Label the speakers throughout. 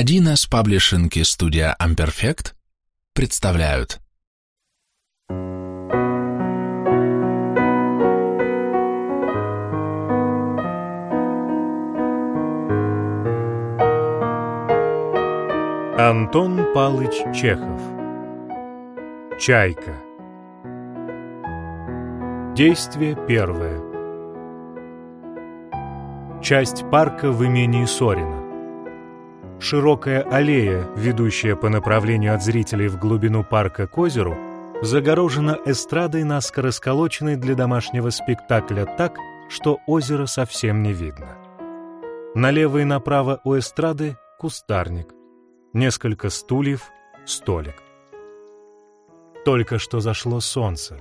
Speaker 1: 1С паблишинг студия Amperfect представляют.
Speaker 2: Антон Палыч Чехов. Чайка. Действие первое. Часть парка в имении Сорина Широкая аллея, ведущая по направлению от зрителей в глубину парка к озеру, загорожена эстрадой, наскоро сколоченной для домашнего спектакля так, что озеро совсем не видно. Налево и направо у эстрады кустарник, несколько стульев, столик. Только что зашло солнце.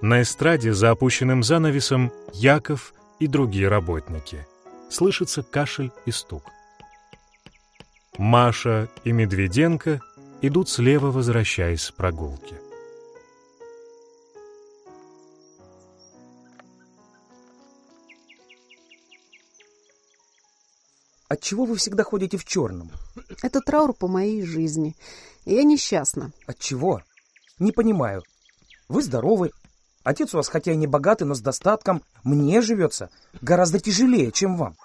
Speaker 2: На эстраде за опущенным занавесом Яков и другие работники. Слышится кашель и стук. Маша и Медведенко идут слева, возвращаясь с прогулки.
Speaker 3: Отчего вы всегда ходите в черном?
Speaker 4: Это траур по моей жизни. Я несчастна.
Speaker 3: Отчего? Не понимаю. Вы здоровы. Отец у вас хотя и не богатый, но с достатком. Мне живется гораздо тяжелее, чем вам.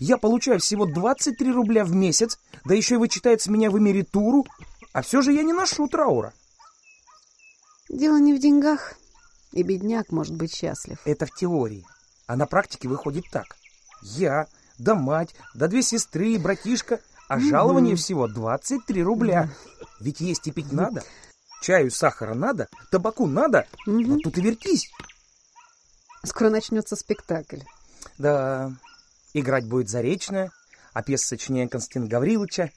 Speaker 3: Я получаю всего 23 рубля в месяц, да еще и вычитает с меня в эмеритуру, а все же я не ношу траура.
Speaker 4: Дело не в деньгах, и бедняк может быть счастлив.
Speaker 3: Это в теории, а на практике выходит так. Я, да мать, да две сестры и братишка, а жалование всего 23 рубля. Ведь есть и пить надо, чаю, сахара надо, табаку надо, вот тут и вертись.
Speaker 4: Скоро начнется спектакль.
Speaker 3: Да, играть будет Заречная, а пьеса сочинения Константина Гавриловича.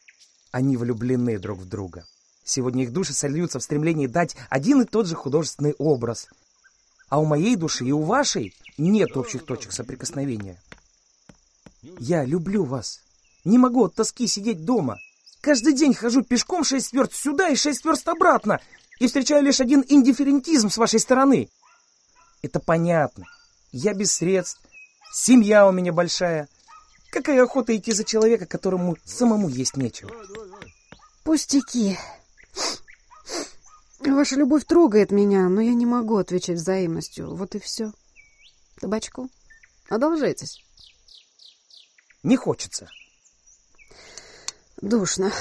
Speaker 3: Они влюблены друг в друга. Сегодня их души сольются в стремлении дать один и тот же художественный образ. А у моей души и у вашей нет общих точек соприкосновения. Я люблю вас. Не могу от тоски сидеть дома. Каждый день хожу пешком шесть верст сюда и шесть верст обратно и встречаю лишь один индифферентизм с вашей стороны. Это понятно. Я без средств, семья у меня большая. Какая охота идти за человека, которому самому есть нечего?
Speaker 4: Пустяки. Ваша любовь трогает меня, но я не могу отвечать взаимностью. Вот и все. Табачку? Одолжайтесь.
Speaker 3: Не хочется.
Speaker 4: Душно.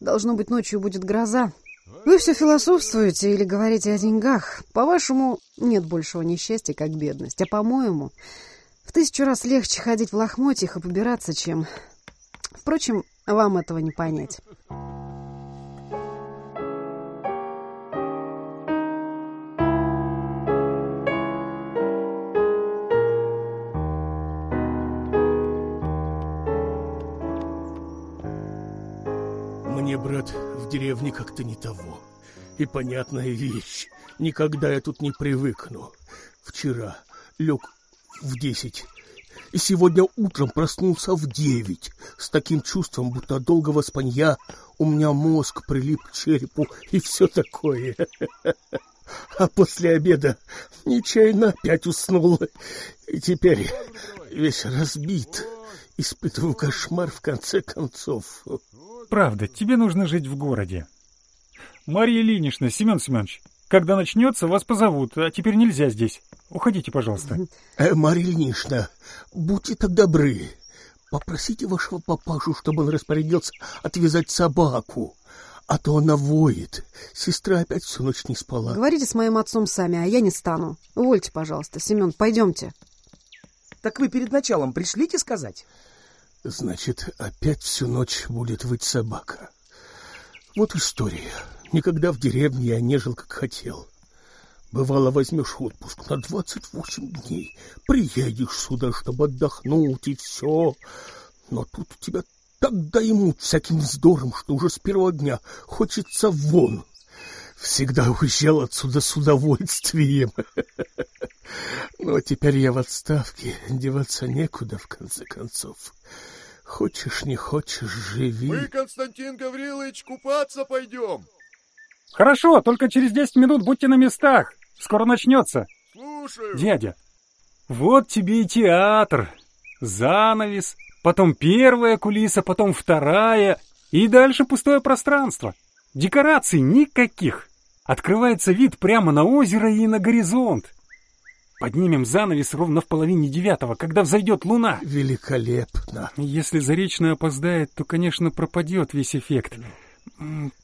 Speaker 4: Должно быть, ночью будет гроза. Вы все философствуете или говорите о деньгах. По-вашему, нет большего несчастья, как бедность. А по-моему, в тысячу раз легче ходить в лохмотьях и побираться, чем... Впрочем, вам этого не понять.
Speaker 5: Мне, брат, в деревне как-то не того. И понятная вещь. Никогда я тут не привыкну. Вчера лег в десять. И сегодня утром проснулся в девять. С таким чувством, будто от долгого спанья у меня мозг прилип к черепу и все такое. А после обеда нечаянно опять уснул. И теперь весь разбит. Испытываю кошмар в конце концов.
Speaker 6: Правда, тебе нужно жить в городе. Марья Ильинична, Семен Семенович, когда начнется, вас позовут, а теперь нельзя здесь. Уходите, пожалуйста.
Speaker 5: Э, Марья Ильинична, будьте так добры. Попросите вашего папашу, чтобы он распорядился отвязать собаку. А то она воет. Сестра опять всю ночь не спала.
Speaker 4: Говорите с моим отцом сами, а я не стану. Увольте, пожалуйста. Семен, пойдемте.
Speaker 3: Так вы перед началом пришлите сказать?
Speaker 5: Значит, опять всю ночь будет выть собака. Вот история. Никогда в деревне я не жил, как хотел. Бывало, возьмешь отпуск на двадцать восемь дней, приедешь сюда, чтобы отдохнуть, и все. Но тут тебя так даймут всяким вздором, что уже с первого дня хочется вон. Всегда уезжал отсюда с удовольствием. Но теперь я в отставке, деваться некуда, в конце концов. Хочешь, не хочешь, живи.
Speaker 7: Мы, Константин Гаврилович, купаться пойдем.
Speaker 6: Хорошо, только через десять минут будьте на местах. Скоро начнется.
Speaker 7: Слушаю.
Speaker 6: Дядя, вот тебе и театр. Занавес, потом первая кулиса, потом вторая. И дальше пустое пространство. Декораций никаких. Открывается вид прямо на озеро и на горизонт. Поднимем занавес ровно в половине девятого, когда взойдет луна.
Speaker 5: Великолепно.
Speaker 6: Если Заречная опоздает, то, конечно, пропадет весь эффект.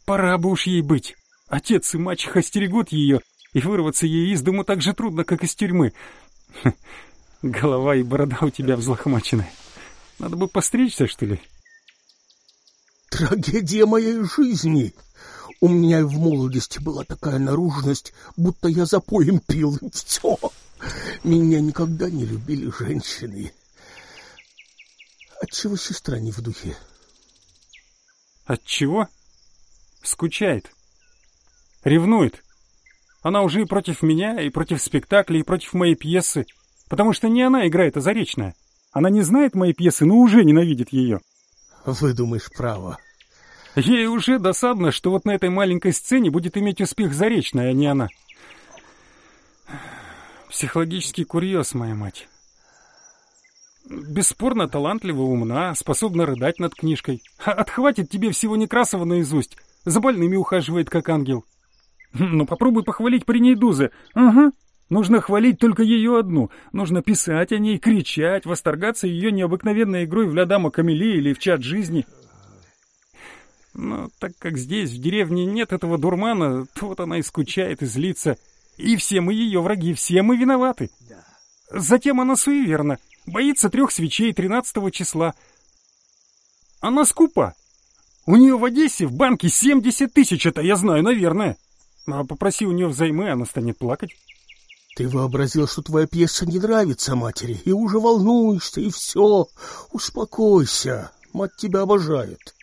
Speaker 6: Пора бы уж ей быть. Отец и мачеха стерегут ее, и вырваться ей из дому так же трудно, как из тюрьмы. Голова и борода у тебя взлохмачены. Надо бы постричься, что ли?
Speaker 5: Трагедия моей жизни. У меня и в молодости была такая наружность, будто я запоем пил. Все. Меня никогда не любили женщины. Отчего сестра не в духе?
Speaker 6: Отчего? Скучает. Ревнует. Она уже и против меня, и против спектакля, и против моей пьесы. Потому что не она играет, а Заречная. Она не знает моей пьесы, но уже ненавидит ее.
Speaker 5: Выдумаешь право.
Speaker 6: Ей уже досадно, что вот на этой маленькой сцене будет иметь успех Заречная, а не она. Психологический курьез, моя мать. Бесспорно талантлива, умна, способна рыдать над книжкой. Отхватит тебе всего Некрасова наизусть. За больными ухаживает, как ангел. Ну, попробуй похвалить при ней Дузы. Ага. Нужно хвалить только ее одну. Нужно писать о ней, кричать, восторгаться ее необыкновенной игрой в Лядама Камели или в чат жизни. Но так как здесь, в деревне, нет этого дурмана, то вот она и скучает, и злится. И все мы ее враги, все мы виноваты. Затем она суеверна, боится трех свечей 13 числа. Она скупа. У нее в Одессе в банке 70 тысяч, это я знаю, наверное. А попроси у нее взаймы, она станет плакать.
Speaker 5: Ты вообразил, что твоя пьеса не нравится матери, и уже волнуешься, и все. Успокойся, мать тебя обожает.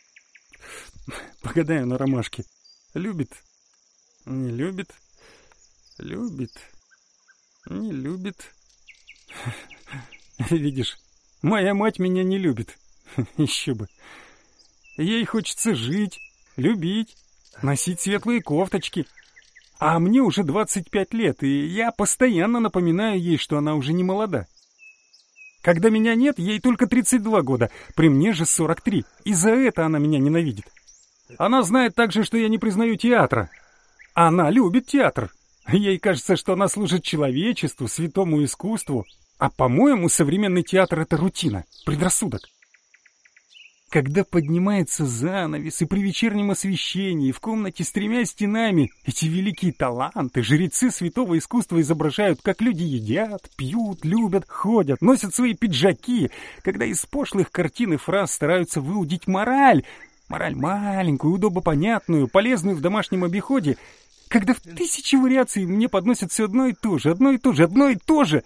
Speaker 6: Погадаю на ромашке. Любит, не любит, любит, не любит. Видишь, моя мать меня не любит. Еще бы. Ей хочется жить, любить, носить светлые кофточки. А мне уже 25 лет, и я постоянно напоминаю ей, что она уже не молода. Когда меня нет, ей только 32 года, при мне же 43, и за это она меня ненавидит. Она знает также, что я не признаю театра. Она любит театр. Ей кажется, что она служит человечеству, святому искусству. А, по-моему, современный театр — это рутина, предрассудок. Когда поднимается занавес, и при вечернем освещении в комнате с тремя стенами эти великие таланты, жрецы святого искусства изображают, как люди едят, пьют, любят, ходят, носят свои пиджаки, когда из пошлых картин и фраз стараются выудить мораль, мораль маленькую, удобопонятную, полезную в домашнем обиходе, когда в тысячи вариаций мне подносят все одно и то же, одно и то же, одно и то же,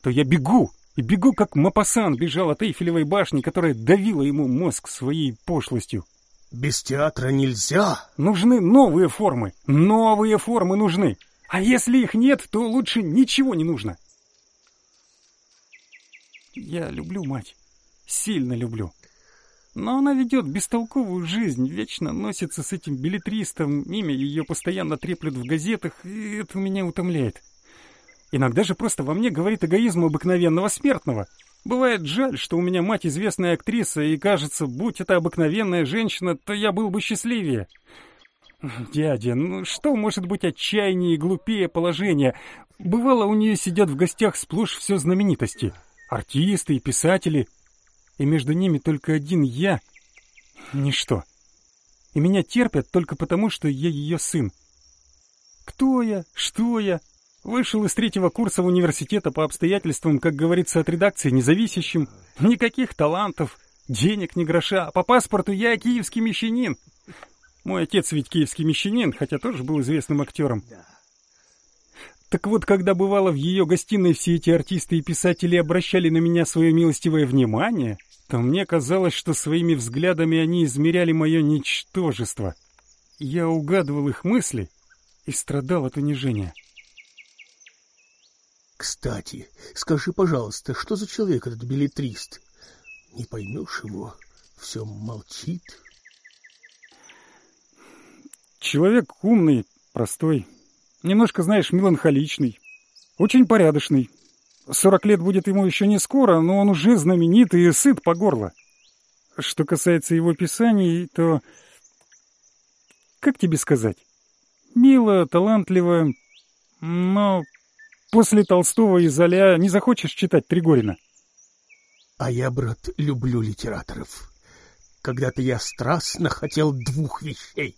Speaker 6: то я бегу, и бегу, как Мапасан бежал от Эйфелевой башни, которая давила ему мозг своей пошлостью.
Speaker 5: Без театра нельзя.
Speaker 6: Нужны новые формы. Новые формы нужны. А если их нет, то лучше ничего не нужно. Я люблю мать. Сильно люблю. Но она ведет бестолковую жизнь, вечно носится с этим билетристом, имя ее постоянно треплют в газетах, и это меня утомляет. Иногда же просто во мне говорит эгоизм обыкновенного смертного. Бывает жаль, что у меня мать известная актриса, и кажется, будь это обыкновенная женщина, то я был бы счастливее. Дядя, ну что может быть отчаяннее и глупее положения? Бывало, у нее сидят в гостях сплошь все знаменитости. Артисты и писатели. И между ними только один я. Ничто. И меня терпят только потому, что я ее сын. Кто я? Что я? Вышел из третьего курса университета по обстоятельствам, как говорится, от редакции независящим. Никаких талантов, денег ни гроша. По паспорту я киевский мещанин. Мой отец ведь киевский мещанин, хотя тоже был известным актером. Так вот, когда бывало в ее гостиной все эти артисты и писатели обращали на меня свое милостивое внимание, то мне казалось, что своими взглядами они измеряли мое ничтожество. Я угадывал их мысли и страдал от унижения.
Speaker 5: Кстати, скажи, пожалуйста, что за человек этот билетрист? Не поймешь его, все молчит.
Speaker 6: Человек умный, простой, немножко, знаешь, меланхоличный, очень порядочный. Сорок лет будет ему еще не скоро, но он уже знаменит и сыт по горло. что касается его писаний, то... Как тебе сказать? Мило, талантливо, но после Толстого и Золя не захочешь читать Тригорина.
Speaker 5: А я, брат, люблю литераторов. Когда-то я страстно хотел двух вещей.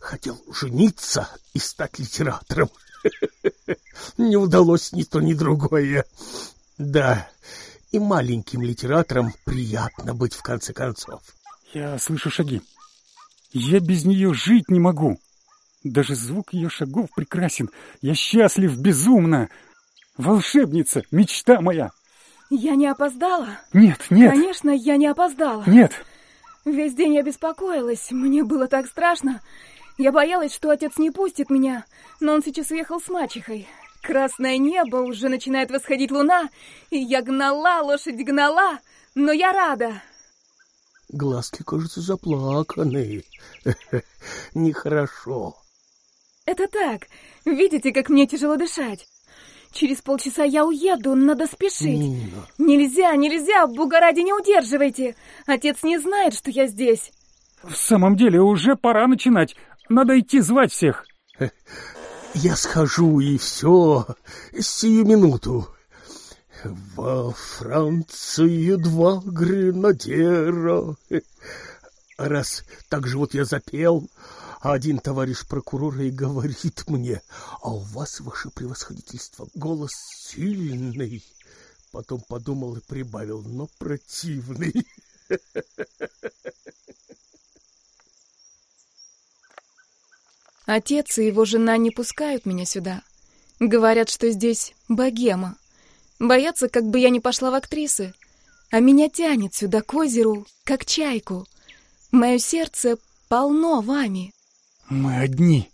Speaker 5: Хотел жениться и стать литератором. Не удалось ни то, ни другое. Да, и маленьким литераторам приятно быть в конце концов.
Speaker 6: Я слышу шаги. Я без нее жить не могу. Даже звук ее шагов прекрасен. Я счастлив безумно. Волшебница, мечта моя.
Speaker 8: Я не опоздала?
Speaker 6: Нет, нет.
Speaker 8: Конечно, я не опоздала.
Speaker 6: Нет.
Speaker 8: Весь день я беспокоилась. Мне было так страшно. Я боялась, что отец не пустит меня, но он сейчас уехал с мачехой. Красное небо, уже начинает восходить луна, и я гнала, лошадь гнала, но я рада.
Speaker 5: Глазки, кажется, заплаканы. Нехорошо.
Speaker 8: Это так. Видите, как мне тяжело дышать? Через полчаса я уеду, надо спешить.
Speaker 5: Нина.
Speaker 8: Нельзя, нельзя, Бога ради не удерживайте. Отец не знает, что я здесь.
Speaker 6: В самом деле, уже пора начинать. Надо идти звать всех.
Speaker 5: Я схожу, и все, сию минуту. Во Францию два гренадера. А раз так же вот я запел, один товарищ прокурора и говорит мне, а у вас, ваше превосходительство, голос сильный. Потом подумал и прибавил, но противный.
Speaker 8: Отец и его жена не пускают меня сюда. Говорят, что здесь богема. Боятся, как бы я не пошла в актрисы. А меня тянет сюда, к озеру, как чайку. Мое сердце полно вами.
Speaker 6: Мы одни.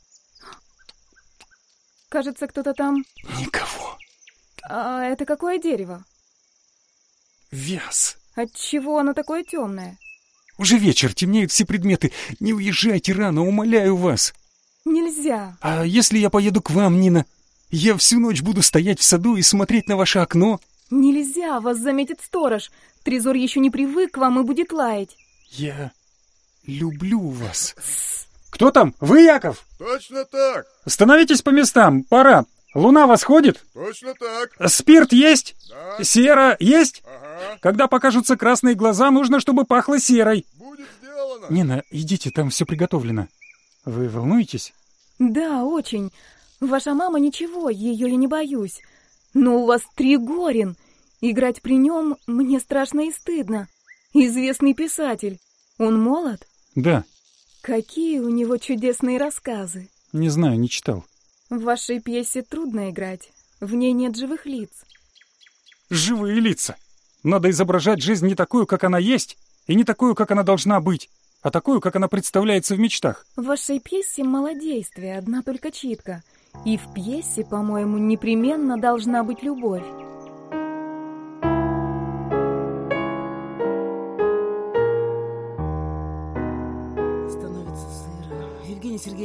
Speaker 8: Кажется, кто-то там...
Speaker 6: Никого.
Speaker 8: А это какое дерево?
Speaker 6: Вяз.
Speaker 8: Отчего оно такое темное?
Speaker 6: Уже вечер, темнеют все предметы. Не уезжайте рано, умоляю вас.
Speaker 8: Нельзя.
Speaker 6: А если я поеду к вам, Нина? Я всю ночь буду стоять в саду и смотреть на ваше окно.
Speaker 8: Нельзя, вас заметит сторож. Трезор еще не привык к вам и будет лаять.
Speaker 6: Я люблю вас. Кто там? Вы, Яков?
Speaker 7: Точно так,
Speaker 6: Становитесь по местам, пора. Луна восходит?
Speaker 7: точно так.
Speaker 6: Спирт есть?
Speaker 7: Да,
Speaker 6: Сера есть?
Speaker 7: ага,
Speaker 6: Когда покажутся красные глаза, нужно, чтобы пахло серой.
Speaker 7: будет сделано.
Speaker 6: Нина, идите, там все приготовлено. Вы волнуетесь?
Speaker 8: Да, очень. Ваша мама ничего, ее я не боюсь. Но у вас Тригорин. Играть при нем мне страшно и стыдно. Известный писатель. Он молод?
Speaker 6: Да,
Speaker 8: Какие у него чудесные рассказы.
Speaker 6: не знаю, не читал.
Speaker 8: В вашей пьесе трудно играть. В ней нет живых лиц.
Speaker 6: Живые лица. Надо изображать жизнь не такую, как она есть, и не такую, как она должна быть, а такую, как она представляется в мечтах.
Speaker 8: В вашей пьесе малодействие, одна только читка. И в пьесе, по-моему, непременно должна быть любовь.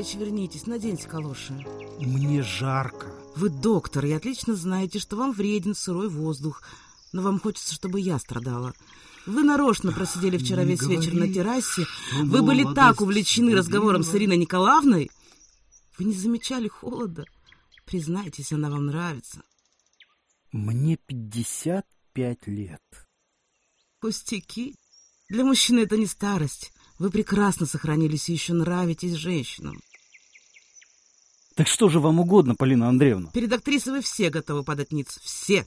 Speaker 9: Сергеевич, вернитесь, наденьте калоши.
Speaker 10: Мне жарко.
Speaker 9: Вы доктор и отлично знаете, что вам вреден сырой воздух. Но вам хочется, чтобы я страдала. Вы нарочно просидели вчера
Speaker 10: Не
Speaker 9: весь вечер на
Speaker 10: говори,
Speaker 9: террасе. Вы были так увлечены разговором с. Ириной Николаевной. Вы не замечали холода. Признайтесь, она вам нравится.
Speaker 10: Мне 55 лет.
Speaker 9: Пустяки. Для мужчины это не старость. Вы прекрасно сохранились и еще нравитесь женщинам.
Speaker 10: Так что же вам угодно, Полина Андреевна?
Speaker 9: Перед актрисой вы все готовы подать ниц. Все.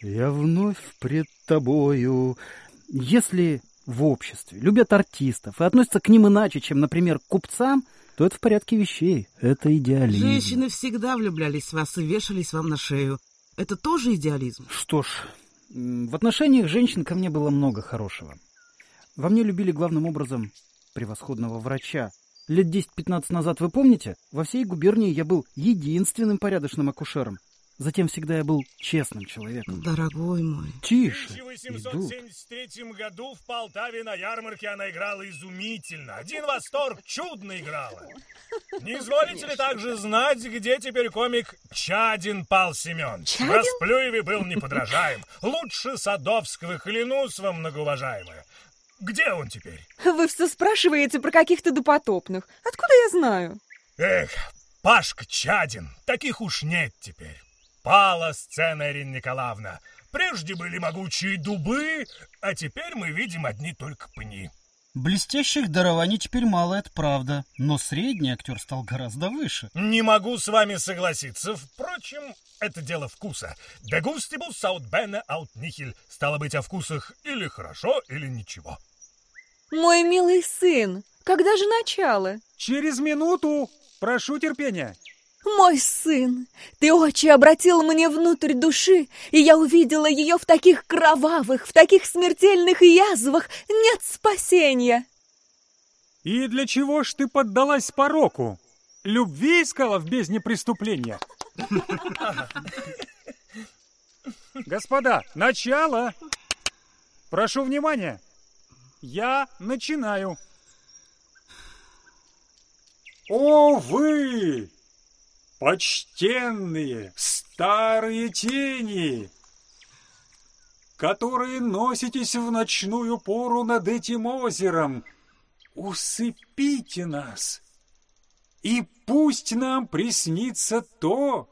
Speaker 10: Я вновь пред тобою. Если в обществе любят артистов и относятся к ним иначе, чем, например, к купцам, то это в порядке вещей. Это идеализм.
Speaker 9: Женщины всегда влюблялись в вас и вешались вам на шею. Это тоже идеализм?
Speaker 10: Что ж, в отношениях женщин ко мне было много хорошего. Во мне любили главным образом превосходного врача. Лет 10-15 назад, вы помните, во всей губернии я был единственным порядочным акушером. Затем всегда я был честным человеком.
Speaker 9: Дорогой мой.
Speaker 10: Тише,
Speaker 11: В
Speaker 10: идут.
Speaker 11: 1873 году в Полтаве на ярмарке она играла изумительно. Один восторг, чудно играла. Не изволите ли также знать, где теперь комик Чадин Пал Семен?
Speaker 8: Чадин?
Speaker 11: В Расплюеве был неподражаем. Лучше Садовского, клянусь вам, многоуважаемая. Где он теперь?
Speaker 8: Вы все спрашиваете про каких-то допотопных. Откуда я знаю?
Speaker 11: Эх, Пашка Чадин, таких уж нет теперь. Пала сцена, Ирина Николаевна. Прежде были могучие дубы, а теперь мы видим одни только пни.
Speaker 10: Блестящих дарований теперь мало, это правда. Но средний актер стал гораздо выше.
Speaker 11: Не могу с вами согласиться. Впрочем, это дело вкуса. Gustibus aut bene aut nihil. Стало быть, о вкусах или хорошо, или ничего.
Speaker 8: Мой милый сын, когда же начало?
Speaker 6: Через минуту. Прошу терпения.
Speaker 8: Мой сын, ты очень обратил мне внутрь души, и я увидела ее в таких кровавых, в таких смертельных язвах. Нет спасения.
Speaker 6: И для чего ж ты поддалась пороку? Любви искала в бездне преступления? Господа, начало! Прошу внимания. Я начинаю. О, вы, почтенные старые тени, которые носитесь в ночную пору над этим озером, усыпите нас, и пусть нам приснится то,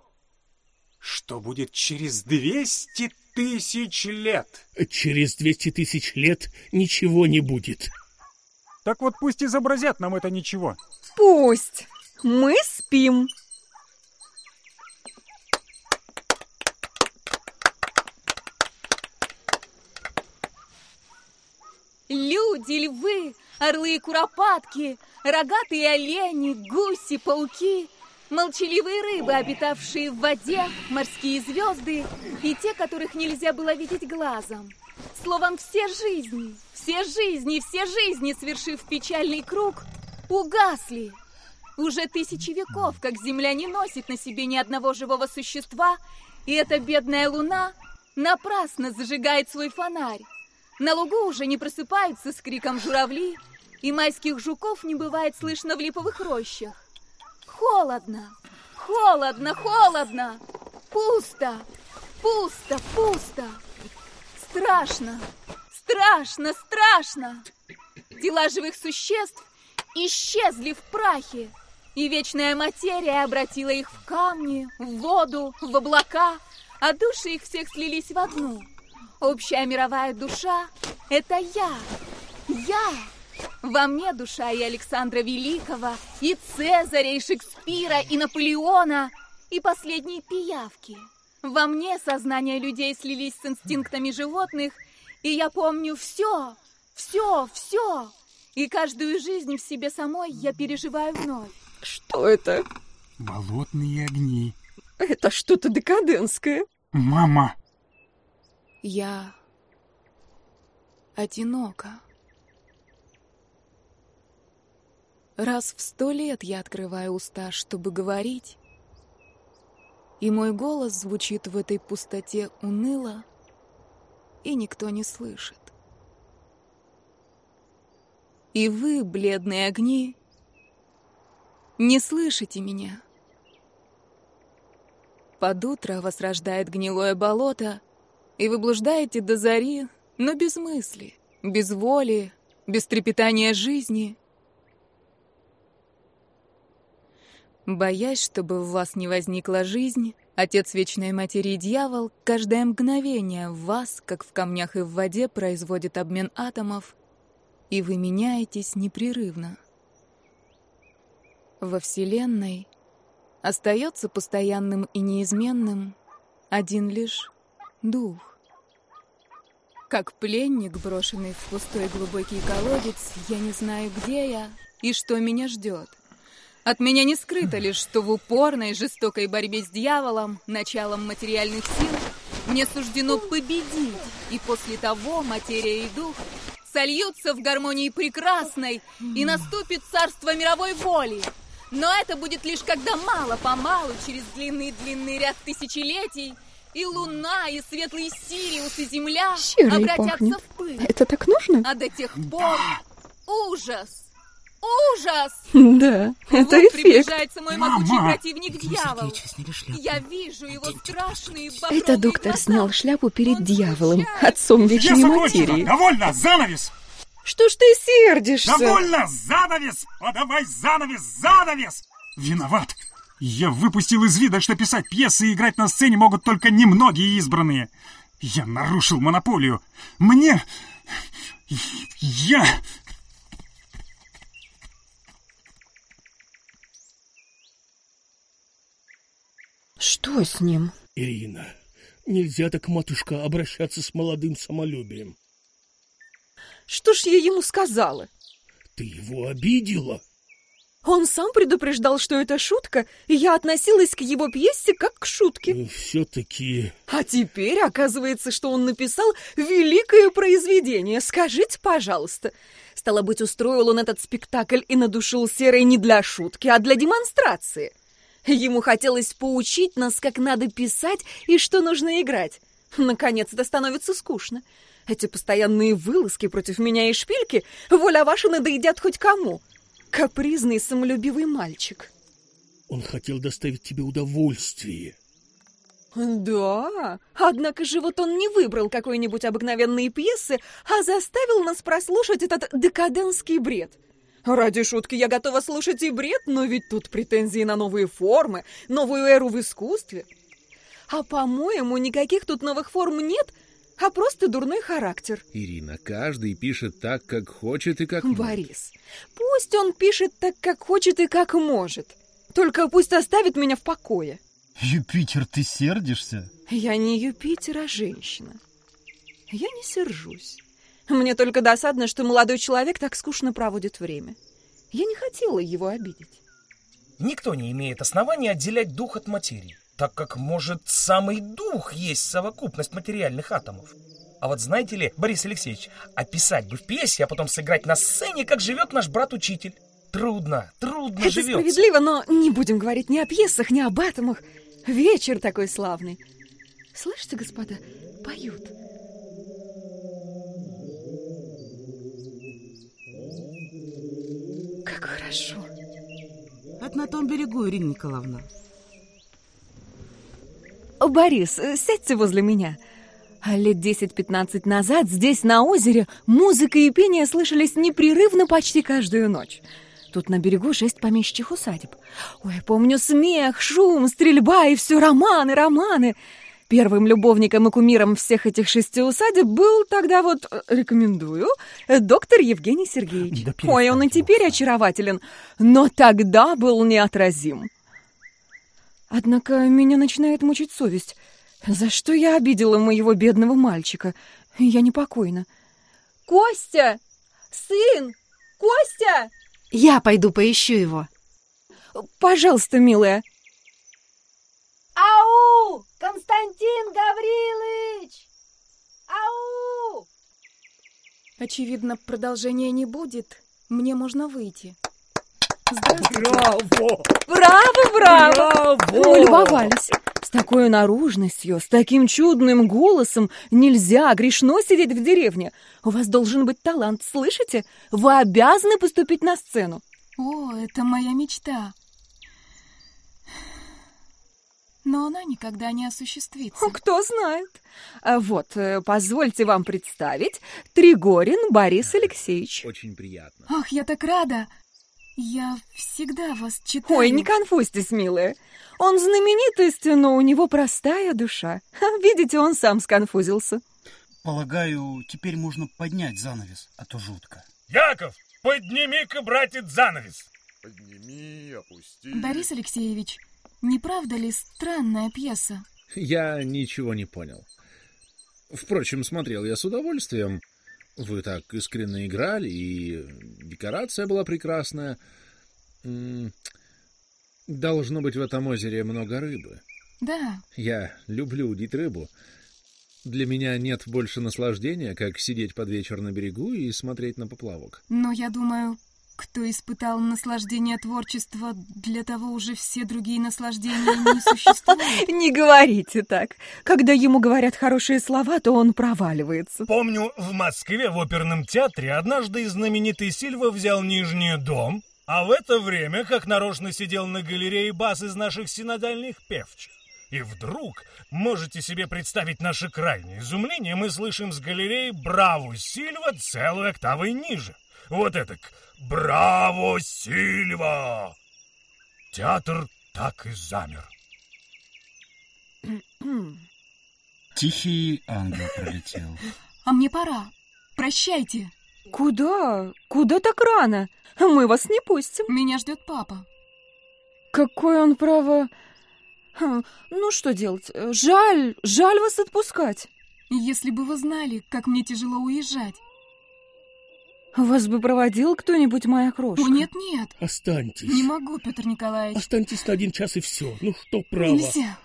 Speaker 6: что будет через двести тысяч лет.
Speaker 5: Через двести тысяч лет ничего не будет.
Speaker 6: Так вот пусть изобразят нам это ничего.
Speaker 8: Пусть. Мы спим. Люди, львы, орлы и куропатки, рогатые олени, гуси, пауки, молчаливые рыбы, обитавшие в воде, морские звезды и те, которых нельзя было видеть глазом. Словом, все жизни, все жизни, все жизни, свершив печальный круг, угасли. Уже тысячи веков, как Земля не носит на себе ни одного живого существа, и эта бедная луна напрасно зажигает свой фонарь. На лугу уже не просыпаются с криком журавли, и майских жуков не бывает слышно в липовых рощах. Холодно, холодно, холодно, пусто, пусто, пусто. Страшно, страшно, страшно. Тела живых существ исчезли в прахе, и вечная материя обратила их в камни, в воду, в облака, а души их всех слились в одну. Общая мировая душа — это я, я. Во мне душа и Александра Великого, и Цезаря, и Шекспира, и Наполеона, и последней пиявки. Во мне сознание людей слились с инстинктами животных, и я помню все, все, все. И каждую жизнь в себе самой я переживаю вновь.
Speaker 12: Что это?
Speaker 6: Болотные огни.
Speaker 12: Это что-то декаденское.
Speaker 6: Мама!
Speaker 8: Я одинока. Раз в сто лет я открываю уста, чтобы говорить, и мой голос звучит в этой пустоте уныло, и никто не слышит. И вы, бледные огни, не слышите меня. Под утро вас рождает гнилое болото, и вы блуждаете до зари, но без мысли, без воли, без трепетания жизни. Боясь, чтобы в вас не возникла жизнь, Отец Вечной Материи Дьявол каждое мгновение в вас, как в камнях и в воде, производит обмен атомов, и вы меняетесь непрерывно. Во Вселенной остается постоянным и неизменным один лишь дух. Как пленник, брошенный в пустой глубокий колодец, я не знаю, где я и что меня ждет. От меня не скрыто лишь, что в упорной жестокой борьбе с дьяволом, началом материальных сил, мне суждено победить, и после того материя и дух сольются в гармонии прекрасной, и наступит царство мировой воли. Но это будет лишь когда мало-помалу, через длинный-длинный ряд тысячелетий, и луна, и светлый Сириус, и земля
Speaker 12: Серой
Speaker 8: обратятся
Speaker 12: пахнет.
Speaker 8: в пыль.
Speaker 12: Это так нужно?
Speaker 8: А до тех пор ужас! Ужас!
Speaker 12: Да, это
Speaker 8: вот
Speaker 12: эффект.
Speaker 8: приближается мой могучий
Speaker 12: Мама!
Speaker 8: противник дьявол. Я вижу его страшные багровые
Speaker 12: Это доктор снял шляпу перед дьяволом, отцом вечной материи.
Speaker 13: Довольно! Занавес!
Speaker 12: Что ж ты сердишься?
Speaker 13: Довольно! Занавес! Подавай занавес! Занавес! Виноват! Я выпустил из вида, что писать пьесы и играть на сцене могут только немногие избранные. Я нарушил монополию. Мне... Я...
Speaker 12: Что с ним?
Speaker 5: Ирина, нельзя так, матушка, обращаться с молодым самолюбием.
Speaker 12: Что ж я ему сказала?
Speaker 5: Ты его обидела?
Speaker 12: Он сам предупреждал, что это шутка, и я относилась к его пьесе как к шутке.
Speaker 5: Все-таки...
Speaker 12: А теперь оказывается, что он написал великое произведение. Скажите, пожалуйста. Стало быть, устроил он этот спектакль и надушил серой не для шутки, а для демонстрации. Ему хотелось поучить нас, как надо писать и что нужно играть. Наконец, это становится скучно. Эти постоянные вылазки против меня и шпильки, воля ваша, надоедят хоть кому. Капризный, самолюбивый мальчик.
Speaker 5: Он хотел доставить тебе удовольствие.
Speaker 12: Да, однако же вот он не выбрал какой-нибудь обыкновенной пьесы, а заставил нас прослушать этот декаденский бред. Ради шутки я готова слушать и бред, но ведь тут претензии на новые формы, новую эру в искусстве. А по-моему, никаких тут новых форм нет, а просто дурной характер.
Speaker 1: Ирина, каждый пишет так, как хочет и как может.
Speaker 12: Борис, пусть он пишет так, как хочет и как может. Только пусть оставит меня в покое.
Speaker 10: Юпитер, ты сердишься?
Speaker 12: Я не Юпитер, а женщина. Я не сержусь. Мне только досадно, что молодой человек так скучно проводит время. Я не хотела его обидеть.
Speaker 3: Никто не имеет основания отделять дух от материи, так как, может, самый дух есть совокупность материальных атомов. А вот знаете ли, Борис Алексеевич, описать бы в пьесе, а потом сыграть на сцене, как живет наш брат-учитель. Трудно, трудно
Speaker 12: Это
Speaker 3: живется.
Speaker 12: справедливо, но не будем говорить ни о пьесах, ни об атомах. Вечер такой славный. Слышите, господа, поют. Хорошо.
Speaker 9: Это на том берегу, Ирина Николаевна.
Speaker 12: Борис, э, сядьте возле меня. А лет 10-15 назад здесь, на озере, музыка и пение слышались непрерывно почти каждую ночь. Тут на берегу шесть помещичьих усадеб. Ой, помню смех, шум, стрельба и все романы, романы. Первым любовником и кумиром всех этих шести усадеб был тогда вот, э, рекомендую, э, доктор Евгений Сергеевич.
Speaker 10: Да
Speaker 12: Ой, он и теперь очарователен, но тогда был неотразим. Однако меня начинает мучить совесть. За что я обидела моего бедного мальчика? Я непокойна. «Костя! Сын! Костя!»
Speaker 4: Я пойду поищу его.
Speaker 12: «Пожалуйста, милая».
Speaker 14: Ау! Константин Гаврилович! Ау!
Speaker 15: Очевидно, продолжения не будет. Мне можно выйти.
Speaker 13: Браво!
Speaker 12: Браво, браво!
Speaker 13: Браво!
Speaker 12: Мы любовались. С такой наружностью, с таким чудным голосом нельзя, грешно сидеть в деревне. У вас должен быть талант, слышите? Вы обязаны поступить на сцену.
Speaker 15: О, это моя мечта. Но она никогда не осуществится.
Speaker 12: Кто знает. А Вот, э, позвольте вам представить, Тригорин Борис Алексеевич.
Speaker 1: Очень приятно.
Speaker 15: Ах, я так рада. Я всегда вас читаю.
Speaker 12: Ой, не конфузьтесь, милая. Он знаменитость, но у него простая душа. Видите, он сам сконфузился.
Speaker 10: Полагаю, теперь можно поднять занавес, а то жутко.
Speaker 11: Яков, подними-ка, братец, занавес.
Speaker 7: Подними, опусти.
Speaker 15: Борис Алексеевич, не правда ли странная пьеса?
Speaker 1: Я ничего не понял. Впрочем, смотрел я с удовольствием. Вы так искренне играли, и декорация была прекрасная. Должно быть в этом озере много рыбы.
Speaker 15: Да,
Speaker 1: Я люблю удить рыбу. Для меня нет больше наслаждения, как сидеть под вечер на берегу и смотреть на поплавок.
Speaker 15: но я думаю, Кто испытал наслаждение творчества, для того уже все другие наслаждения не существуют.
Speaker 12: Не говорите так. Когда ему говорят хорошие слова, то он проваливается.
Speaker 11: Помню, в Москве в оперном театре однажды знаменитый Сильва взял Нижний дом, а в это время, как нарочно сидел на галерее бас из наших синодальных певчих. И вдруг, можете себе представить наше крайнее изумление, мы слышим с галереи «Браво, Сильва» целую октавой ниже. Вот это «Браво, Сильва!» Театр так и замер.
Speaker 10: Тихий ангел пролетел.
Speaker 15: А мне пора. Прощайте.
Speaker 12: Куда? Куда так рано? Мы вас не пустим.
Speaker 15: Меня ждет папа.
Speaker 12: Какой он право... Ну, что делать? Жаль, жаль вас отпускать.
Speaker 15: Если бы вы знали, как мне тяжело уезжать.
Speaker 12: Вас бы проводил кто-нибудь, моя крошка?
Speaker 15: О, нет-нет.
Speaker 5: Останьтесь.
Speaker 15: Не могу, Петр Николаевич.
Speaker 5: Останьтесь на один час и все. Ну, что право.
Speaker 15: Нельзя.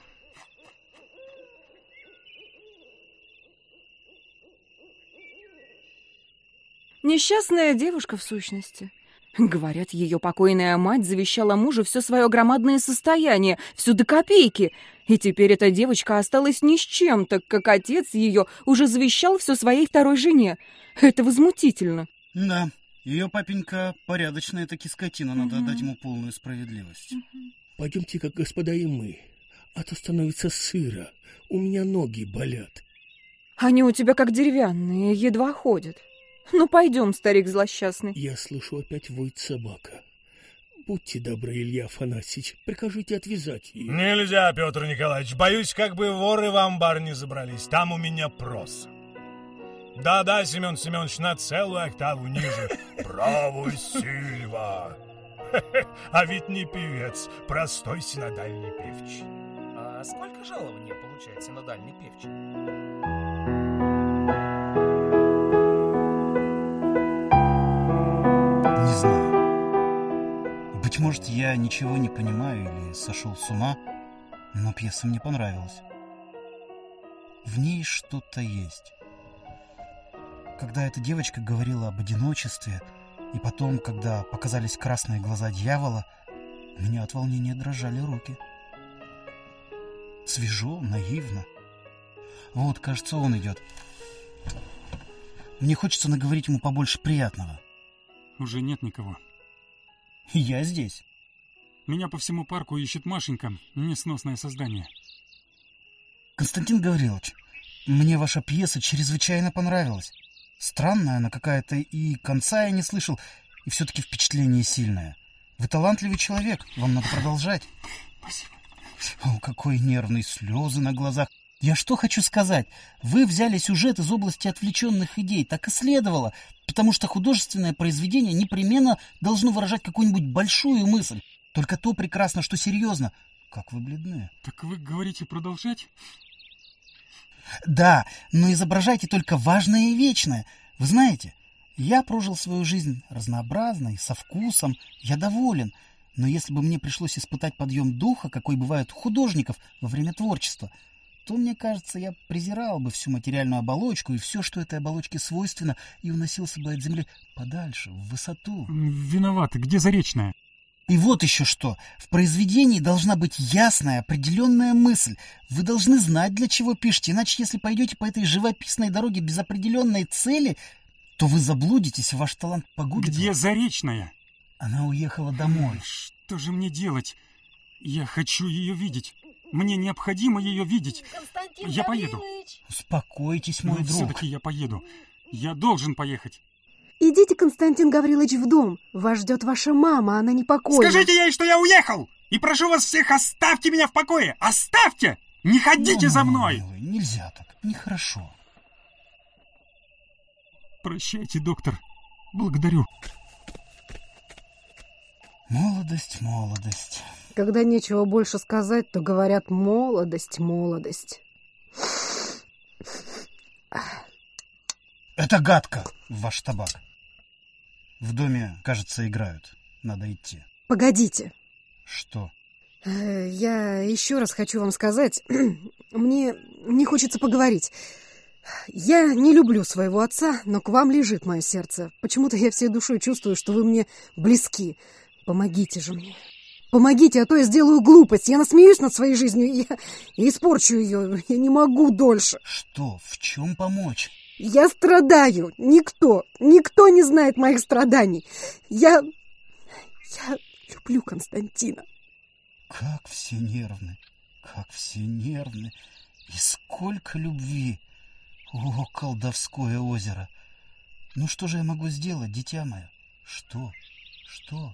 Speaker 12: Несчастная девушка, в сущности. Говорят, ее покойная мать завещала мужу все свое громадное состояние, всю до копейки. И теперь эта девочка осталась ни с чем, так как отец ее уже завещал все своей второй жене. Это возмутительно.
Speaker 10: Да, ее папенька порядочная таки скотина, надо отдать ему полную справедливость.
Speaker 5: Пойдемте, как господа и мы, а то становится сыро, у меня ноги болят.
Speaker 12: Они у тебя как деревянные, едва ходят. Ну, пойдем, старик злосчастный.
Speaker 5: Я слышу, опять воет собака. Будьте добры, Илья Афанасьевич, прикажите отвязать ее.
Speaker 11: Нельзя, Петр Николаевич. Боюсь, как бы воры в амбар не забрались. Там у меня прос. Да-да, Семен Семенович, на целую октаву ниже. Браво, Сильва! А ведь не певец, простой синодальный певчий.
Speaker 3: А сколько жалования получает синодальный певчий?
Speaker 10: Не знаю. Быть может, я ничего не понимаю или сошел с ума, но пьеса мне понравилась. В ней что-то есть. Когда эта девочка говорила об одиночестве, и потом, когда показались красные глаза дьявола, у меня от волнения дрожали руки. Свежо, наивно. Вот, кажется, он идет. Мне хочется наговорить ему побольше приятного.
Speaker 13: Уже нет никого.
Speaker 10: Я здесь.
Speaker 13: Меня по всему парку ищет Машенька, несносное создание.
Speaker 10: Константин Гаврилович, мне ваша пьеса чрезвычайно понравилась. Странная она какая-то, и конца я не слышал, и все-таки впечатление сильное. Вы талантливый человек, вам надо продолжать.
Speaker 13: Спасибо.
Speaker 10: О, какой нервный, слезы на глазах. Я что хочу сказать? Вы взяли сюжет из области отвлеченных идей, так и следовало, потому что художественное произведение непременно должно выражать какую-нибудь большую мысль. Только то прекрасно, что серьезно. Как вы бледны.
Speaker 13: Так вы говорите продолжать?
Speaker 10: Да, но изображайте только важное и вечное. Вы знаете, я прожил свою жизнь разнообразной, со вкусом, я доволен. Но если бы мне пришлось испытать подъем духа, какой бывает у художников во время творчества, то, мне кажется, я презирал бы всю материальную оболочку и все, что этой оболочке свойственно, и уносился бы от земли подальше, в высоту.
Speaker 13: Виноваты, где Заречная?
Speaker 10: И вот еще что. В произведении должна быть ясная, определенная мысль. Вы должны знать, для чего пишете, иначе если пойдете по этой живописной дороге без определенной цели, то вы заблудитесь, и ваш талант погубит
Speaker 13: Где
Speaker 10: вас.
Speaker 13: Заречная?
Speaker 10: Она уехала домой.
Speaker 13: Что же мне делать? Я хочу ее видеть. Мне необходимо ее видеть.
Speaker 14: Константин
Speaker 13: Я поеду.
Speaker 10: Успокойтесь, мой
Speaker 13: Но
Speaker 10: друг.
Speaker 13: все-таки я поеду. Я должен поехать.
Speaker 4: Идите, Константин Гаврилович, в дом. Вас ждет ваша мама, она непокойна.
Speaker 13: Скажите ей, что я уехал! И прошу вас всех, оставьте меня в покое! Оставьте! Не ходите
Speaker 10: Ну,
Speaker 13: за мной!
Speaker 10: милый, нельзя так, нехорошо.
Speaker 13: Прощайте, доктор. Благодарю.
Speaker 10: Молодость, молодость.
Speaker 4: Когда нечего больше сказать, то говорят молодость, молодость.
Speaker 10: Это гадко, ваш табак. В доме, кажется, играют. Надо идти.
Speaker 4: Погодите.
Speaker 10: Что?
Speaker 4: Э, Я еще раз хочу вам сказать. Мне не хочется поговорить. Я не люблю своего отца, но к вам лежит мое сердце. Почему-то я всей душой чувствую, что вы мне близки. Помогите же мне. Помогите, а то я сделаю глупость. Я насмеюсь над своей жизнью и, я, и испорчу ее. Я не могу дольше.
Speaker 10: Что? В чем помочь?
Speaker 4: Я страдаю. Никто, никто не знает моих страданий. Я... Я люблю Константина.
Speaker 10: Как все нервны, как все нервны. И сколько любви. О, колдовское озеро! Ну что же я могу сделать, дитя мое? Что? Что?